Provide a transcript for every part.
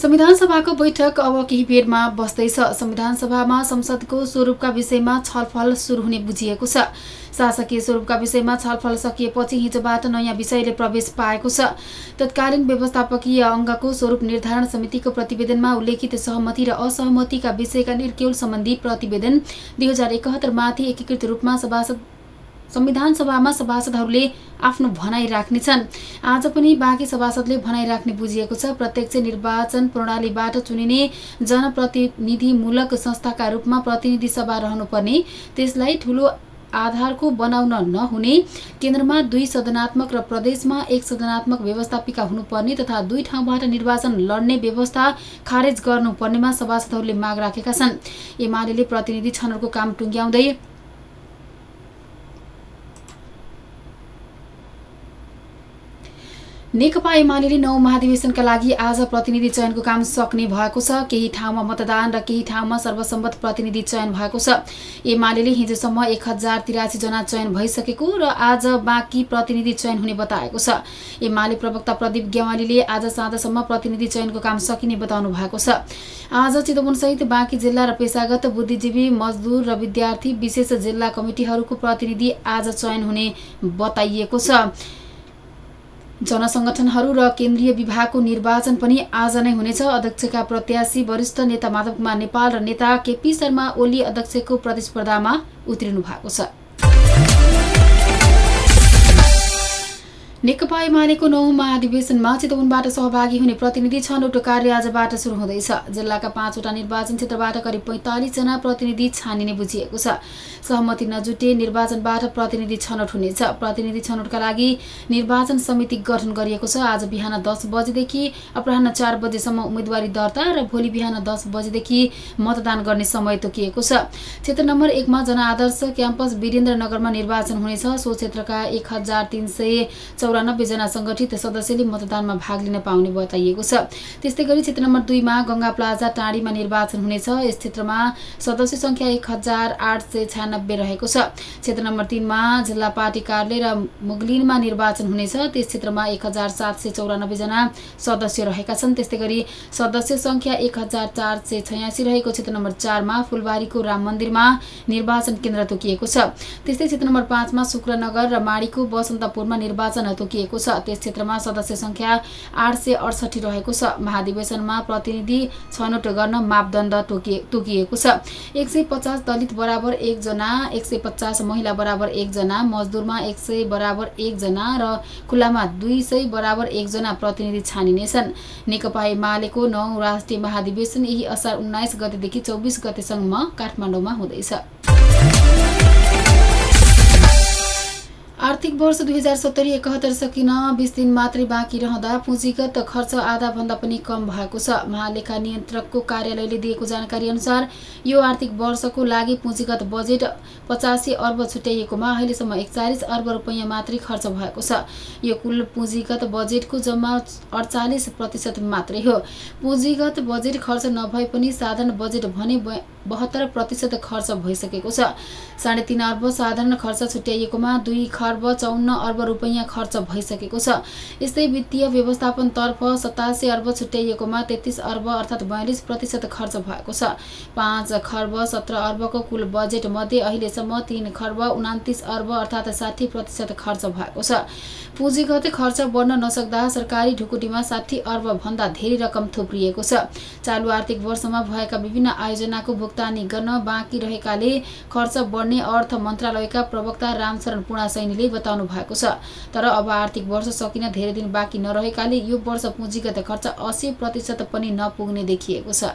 संविधान सभाको बैठक अब केही बेरमा बस्दैछ। संविधान सभामा संसदको स्वरूपका विषयमा छलफल सुरु हुने बुझिएको छ। शासकीय स्वरूपका विषयमा छलफल सकिएपछि हिजोबाट नयाँ विषयले प्रवेश पाएको छ। तत्कालीन व्यवस्थापकीय अङ्गको स्वरूप निर्धारण समितिको प्रतिवेदनमा उल्लेखित सहमति र असहमतिका विषयका निर्क्युल सम्बन्धी प्रतिवेदन दुई हजार एकहत्तरमाथि एकीकृत रूपमा सभासद संविधान सभामा सभासदहरूले आफ्नो भनाइ राख्नेछन्। आज पनि बाँकी सभासदले भनाइ राख्ने बुझिएको छ। प्रत्यक्ष निर्वाचन प्रणालीबाट चुनिने जनप्रतिनिधिमूलक संस्थाका रूपमा प्रतिनिधि सभा रहनुपर्ने त्यसलाई ठूलो आधारको बनाउन नहुने केन्द्रमा दुई सदनात्मक र प्रदेशमा एक सदनात्मक व्यवस्थापिका हुनुपर्ने तथा दुई ठाउँबाट निर्वाचन लड्ने व्यवस्था खारेज गर्नुपर्नेमा सभासदहरूले माग राखेका छन्। एमाले प्रतिनिधि छनौटको काम टुङ्ग्याउँदै नेकपा एमाले नौ महाधिवेशनका लागि आज प्रतिनिधि चयनको काम सक्ने भएको छ। केही ठाउँमा मतदान र केही ठाउँमा सर्वसम्मत प्रतिनिधि चयन भएको छ। एमाले हिजोसम्म एक हजार तिरासीजना चयन भइसकेको र आज बाँकी प्रतिनिधि चयन हुने बताएको छ। एमाले प्रवक्ता प्रदीप गेवालीले आज साँझसम्म प्रतिनिधि चयनको काम सकिने बताउनु भएको छ। आज चितवनसहित बाँकी जिल्ला र पेसागत बुद्धिजीवी मजदुर र विद्यार्थी विशेष जिल्ला कमिटीहरूको प्रतिनिधि आज चयन हुने बताइएको छ। जनसङ्गठनहरू र केन्द्रीय विभागको निर्वाचन पनि आज नै हुनेछ। अध्यक्षका प्रत्याशी वरिष्ठ नेता माधव कुमार नेपाल र नेता केपी शर्मा ओली अध्यक्षको प्रतिस्पर्धामा उत्रिनु भएको छ। नेकपा एमालेको नौ महाधिवेशनमा चितवनबाट सहभागी हुने प्रतिनिधि छनौट कार्य आजबाट सुरु हुँदैछ। जिल्लाका पाँचवटा निर्वाचन क्षेत्रबाट करिब पैँतालिसजना प्रतिनिधि छानिने बुझिएको छ। सहमति नजुटे निर्वाचनबाट प्रतिनिधि छनौट हुनेछ। प्रतिनिधि छनौटका लागि निर्वाचन समिति गठन गरिएको छ। आज बिहान दस बजेदेखि अपराह चार बजेसम्म उम्मेदवारी दर्ता र भोलि बिहान दस बजेदेखि मतदान गर्ने समय तोकिएको छ। क्षेत्र नम्बर एकमा जनआदर्श क्याम्पस वीरेन्द्रनगरमा निर्वाचन हुनेछ। सो क्षेत्रका एक हजार तिन सय चौरानब्बेजना सङ्गठित सदस्यले मतदानमा भाग लिन पाउने बताइएको छ। त्यस्तै गरी क्षेत्र नम्बर दुईमा गङ्गा प्लाजा टाँडीमा निर्वाचन हुनेछ। यस क्षेत्रमा सदस्य सङ्ख्या एक रहेको छ। क्षेत्र नम्बर तिनमा जिल्ला पार्टी कार्यालय र मुगलिनमा निर्वाचन हुनेछ। त्यस क्षेत्रमा एक चौरानब्बेजना सदस्य रहेका छन्। त्यस्तै गरी सदस्य सङ्ख्या एक हजार चार रहेको क्षेत्र नम्बर चारमा फुलबारीको राम मन्दिरमा निर्वाचन केन्द्र तोकिएको छ। त्यस्तै क्षेत्र नम्बर पाँचमा शुक्रनगर र माडीको बसन्तपुरमा निर्वाचन तोकिएको छ। त्यस क्षेत्रमा सदस्य सङ्ख्या आठ रहेको छ। महाधिवेशनमा प्रतिनिधि छनौट गर्न मापदण्ड तोकिए तोकिएको छ। एक दलित बराबर एकजना एक सय पचास महिला बराबर एकजना मजदुरमा एक सय बराबर एकजना र खुल्लामा दुई सय बराबर एकजना प्रतिनिधि छानिनेछन्। नेकपा एमालेको नौ राष्ट्रिय महाधिवेशन यही असार उन्नाइस गतेदेखि चौबिस गतेसम्म काठमाडौँमा हुँदैछ। आर्थिक वर्ष दुई हजार सत्तरी एकहत्तर सकिन बिस दिन मात्रै बाँकी रहँदा पुँजीगत खर्च आधाभन्दा पनि कम भएको छ। महालेखा नियन्त्रकको कार्यालयले दिएको जानकारी अनुसार यो आर्थिक वर्षको लागि पुँजीगत बजेट पचासी अर्ब छुट्याइएकोमा अहिलेसम्म एकचालिस अर्ब रुपियाँ मात्रै खर्च भएको छ। यो कुल पुँजीगत बजेटको जम्मा अडचालिस प्रतिशत मात्रै हो। पुँजीगत बजेट खर्च नभए पनि साधारण बजेट भने बहत्तर प्रतिशत खर्च भइसकेको छ। साढे तिन अर्ब साधारण खर्च छुट्याइएकोमा दुई खर्ब चौन्न अर्ब रुपियाँ खर्च भइसकेको छ। यस्तै वित्तीय व्यवस्थापनतर्फ सतासी अर्ब छुट्याइएकोमा तेत्तिस अर्ब अर्थात् बयालिस प्रतिशत खर्च भएको छ। पाँच खर्ब सत्र अर्बको कुल बजेट मध्ये अहिलेसम्म तिन खर्ब उनातिस अर्ब अर्थात् साठी प्रतिशत खर्च भएको छ। पुँजीगत खर्च बढ्न नसक्दा सरकारी ढुकुटीमा साठी अर्बभन्दा धेरै रकम थुप्रिएको छ। चालु आर्थिक वर्षमा भएका विभिन्न आयोजनाको भुक्तानी गर्न बाँकी रहेकाले खर्च बढ्ने अर्थ मन्त्रालयका प्रवक्ता रामचरण पुणासैनीले बताउनु भएको छ। तर अब आर्थिक वर्ष सकिन धेरै दिन बाँकी नरहेकाले यो वर्ष पुँजीगत खर्च अस्सी प्रतिशत पनि नपुग्ने देखिएको छ।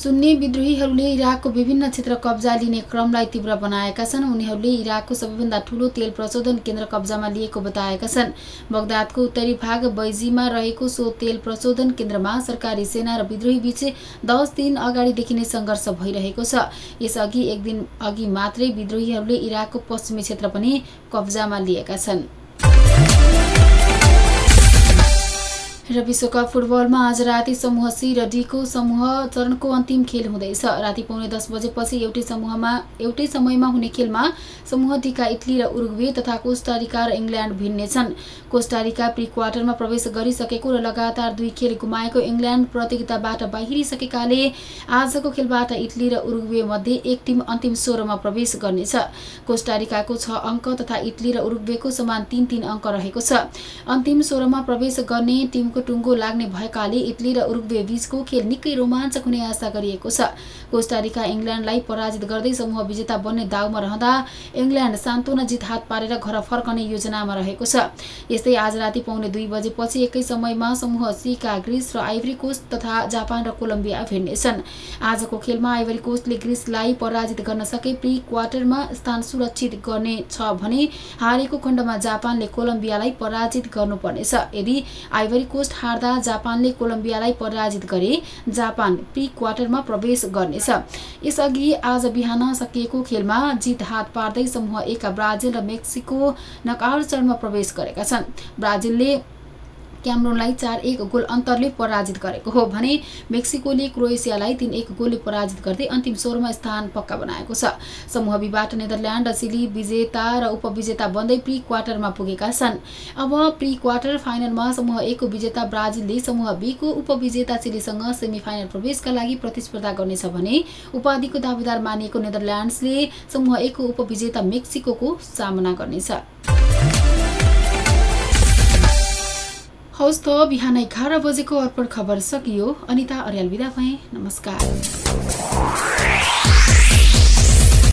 सुन्ने विद्रोहीहरूले इराकको विभिन्न क्षेत्र कब्जा लिने क्रमलाई तीव्र बनाएका छन्। उनीहरूले इराकको सबैभन्दा ठूलो तेल प्रशोधन केन्द्र कब्जामा लिएको बताएका छन्। बगदादको उत्तरी भाग बैजीमा रहेको सो तेल प्रशोधन केन्द्रमा सरकारी सेना र विद्रोही बीच दस दिन अगाडिदेखि नै सङ्घर्ष भइरहेको छ। यसअघि एक दिन अघि मात्रै विद्रोहीहरूले इराकको पश्चिमी क्षेत्र पनि कब्जामा लिएका छन्। र विश्वकप फुटबलमा आज राति समूह सी र डीको समूह चरणको अन्तिम खेल हुँदैछ। राति पाउने दस बजेपछि एउटै समूहमा एउटै समयमा हुने खेलमा समूह डीका इटली र उरुग्वे तथा कोस्टारिका र इङ्ल्यान्ड भिन्नेछन्। कोस्टारिका प्री क्वार्टरमा प्रवेश गरिसकेको र लगातार दुई खेल गुमाएको इङ्ल्यान्ड प्रतियोगिताबाट बाहिरिसकेकाले आजको खेलबाट इटली र उरुग्वे मध्ये एक टिम अन्तिम सोह्रमा प्रवेश गर्नेछ। कोस्टारिकाको छ अङ्क तथा इटली र उरुग्वेको समान तिन तिन अङ्क रहेको छ। अन्तिम सोह्रमा प्रवेश गर्ने टिमको टुङ्गो लाग्ने भएकाले इटली र उरुग्वे बीचको खेल निकै रोमाञ्चक हुने आशा गरिएको छ। कोस्टारिका इङ्ल्यान्डलाई पराजित गर्दै समूह विजेता बन्ने दाउमा रहँदा इङ्ल्यान्ड सान्तोना जित हात पारेर घर फर्कने योजनामा रहेको छ। यस्तै आज राति पाउने दुई बजेपछि एकै समयमा समूह सीका ग्रिस र आइभरी कोस्ट तथा जापान र कोलम्बिया भिड्नेछन् आजको खेलमा आइभरी कोस्टले ग्रिसलाई पराजित गर्न सके प्री क्वार्टरमा स्थान सुरक्षित गर्ने छ भने हारेको खण्डमा जापानले कोलम्बियालाई पराजित गर्नुपर्नेछ। यदि आइभरी हार्दा जापानले कोलम्बियालाई पराजित गरे। जापान प्री क्वार्टरमा प्रवेश गर्नेछ। यसअघि आज बिहान सकिएको खेलमा जित हात पार्दै समूह एकका ब्राजिल र मेक्सिको नकआउट चरणमा प्रवेश गरेका छन्। ब्राजिलले क्यामरोनलाई चार एक गोल अन्तरले पराजित गरेको हो भने मेक्सिकोले क्रोएसियालाई तीन एक गोलले पराजित गर्दै अन्तिम सोह्रमा स्थान पक्का बनाएको छ। समूह बीबाट नेदरल्यान्ड र चिली विजेता र उपविजेता बन्दै प्री क्वार्टरमा पुगेका छन्। अब प्री क्वार्टर फाइनलमा समूह एकको विजेता ब्राजिलले समूह बीको उपविजेता चिलीसँग सेमी फाइनल प्रवेशका लागि प्रतिस्पर्धा गर्नेछ भने उपाधिको दावेदार मानिएको नेदरल्यान्ड्सले समूह एकको उपविजेता मेक्सिको सामना गर्नेछ। हौस् त बिहान एघार बजेको अर्पण खबर सकियो। अनिता अर्याल विदा भएँ। नमस्कार।